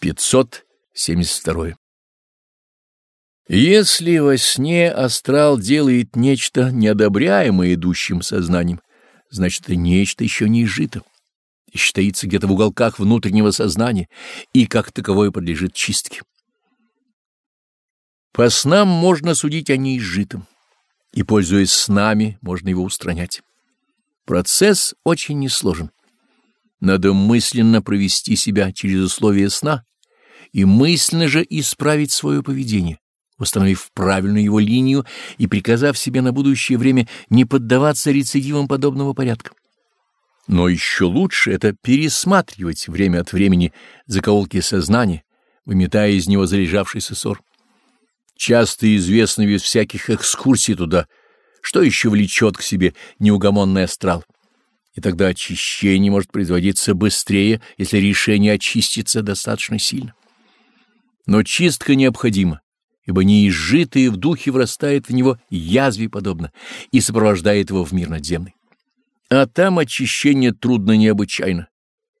572. Если во сне астрал делает нечто неодобряемое идущим сознанием, значит, это нечто еще не изжито и считается где-то в уголках внутреннего сознания и как таковое подлежит чистке. По снам можно судить о неизжитом, и, пользуясь снами, можно его устранять. Процесс очень несложен. Надо мысленно провести себя через условия сна и мысленно же исправить свое поведение, установив правильную его линию и приказав себе на будущее время не поддаваться рецидивам подобного порядка. Но еще лучше это пересматривать время от времени закоулки сознания, выметая из него залежавшийся ссор. Часто известно без всяких экскурсий туда, что еще влечет к себе неугомонный астрал и тогда очищение может производиться быстрее, если решение очистится достаточно сильно. Но чистка необходима, ибо неизжитое в духе врастает в него язве подобно и сопровождает его в мир надземный. А там очищение трудно необычайно,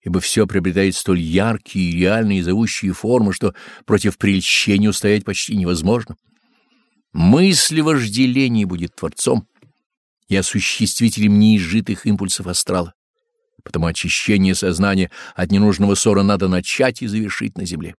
ибо все приобретает столь яркие и реальные зовущие формы, что против прельщения устоять почти невозможно. Мысль вожделения будет творцом, и осуществителем неизжитых импульсов астрала. Потому очищение сознания от ненужного ссора надо начать и завершить на земле.